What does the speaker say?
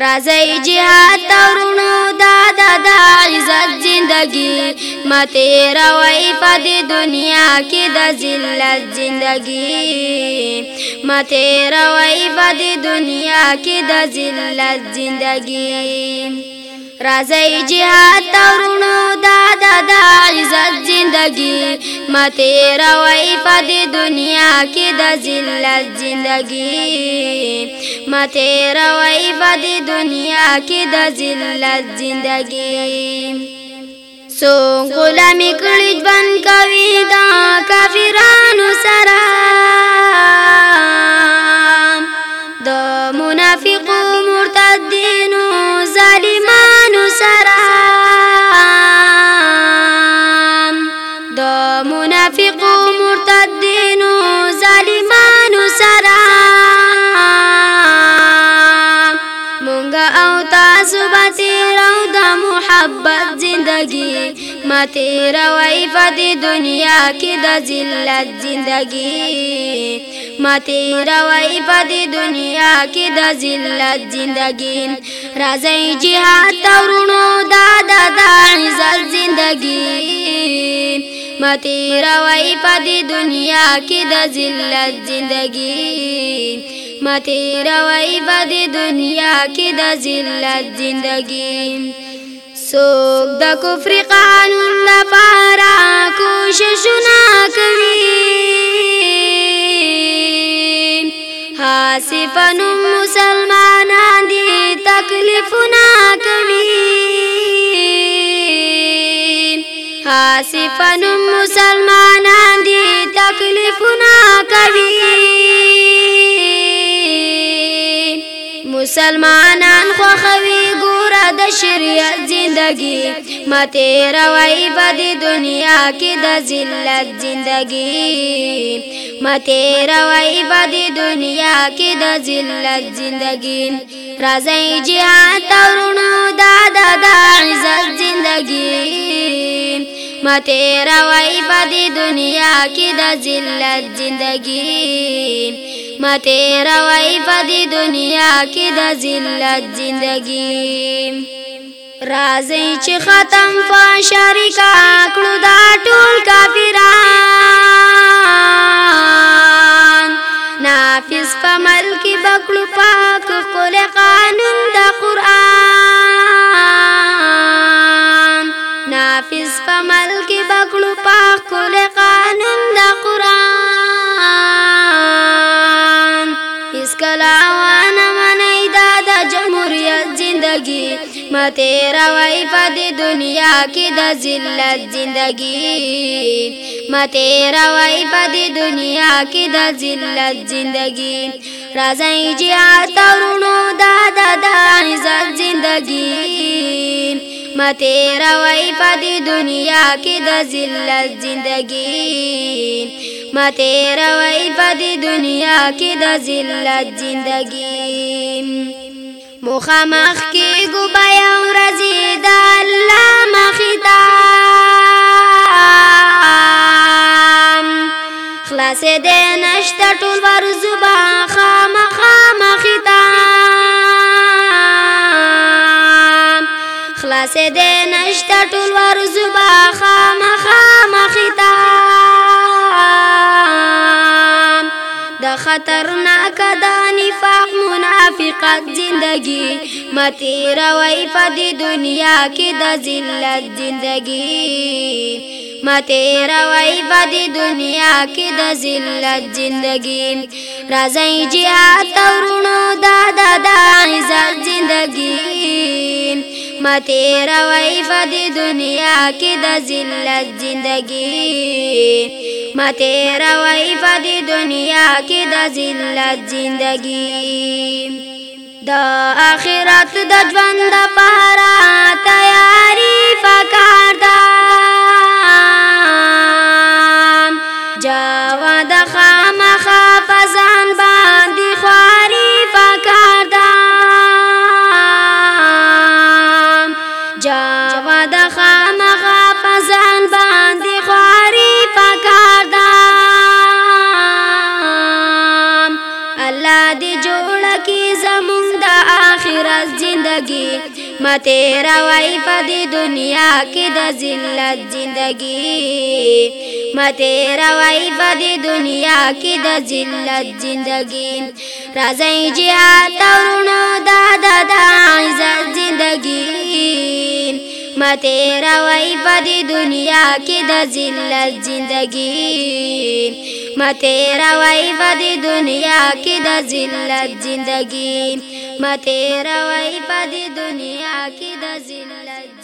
راځي جهاد ترونو دا دا دا عزت زندگی مته روي پد دنیا کې د ذلت زندگی مته روي پد دنیا کې د ذلت زندگی راځي جهاد ترونو دا دا دا عزت زندگی مته روي په دنیا کې د ذلت زندگی متیر وی بد دنیا کی د ذلت زندگی سو غلام کړي ژوند کوي دا کافرانو سره د منافقو مرتدینو ظالمانو سره د منافقو محبت زندگی ما تیرا وای فدی دنیا کې د ذلت زندگی ما تیرا وای فدی دنیا کې د ذلت زندگی راځي jihad تورونو دا د عزت زندگی متی روای پدی دنیا کی د ذلت زندگی متی روای پدی دنیا کی د ذلت زندگی سوک د کفر قانون د پارا کوششونه کوي حاسفن مسلمانان دي تکلیفونه کوي حاسفن مسلمانان دي تکلیفونه کوي مسلمانان خوخوي شریعت زندگی مته روي بد دنیا کې د ذلت زندگی مته روي بد دنیا کې د ذلت زندگی راځي جهاد تورونو دادا د عزت زندگی مته روي بد دنیا کې د ذلت زندگی مته روي په دنیا کې د ذلت زندگی رازی چې ختم په شریکا کړو دا ټول کافران نافذ په ملک بکلو پاک کول قانون د قران نافذ په ملک بکلو پاک کول مته روي پد دنیا کې د ذلت زندگی مته روي پد دنیا کې د ذلت زندگی راځي چې اترونو دا د عزت زندگی مته روي پد دنیا کې د ذلت زندگی مته روي پد دنیا کې د ذلت زندگی مخامخ کې پسې دې نشته ټول ورزو با خامخا مخیتا خلاصې دې نشته ټول ورزو با خامخا مخیتا د خطرناک د نفاق منافقت زندگی متیروي په دې دنیا کې د ذلت زندگی مته روي بد دنیا کې د ذلت ژوندګي راځي جهاد تورونو دادا د عزت ژوندګي مته روي بد دنیا کې د ذلت ژوندګي مته روي بد دنیا کې د ذلت ژوندګي د آخرت د ژوند لپاره تیاری پکار ده جواد خان غا پزان باندې خواري پکار دا الله دې جوړ کی زموږ د آخرت زندگی مته راوي په دې دنیا کې د ذلت زندگی مته راوي په دې دنیا کې د ذلت زندگی راځي جهاد ورونو دا د عزت زندگی مته روي په دنیا کې د ذلت زندگی مته روي په دنیا کې د ذلت زندگی مته روي په دنیا کې د ذلت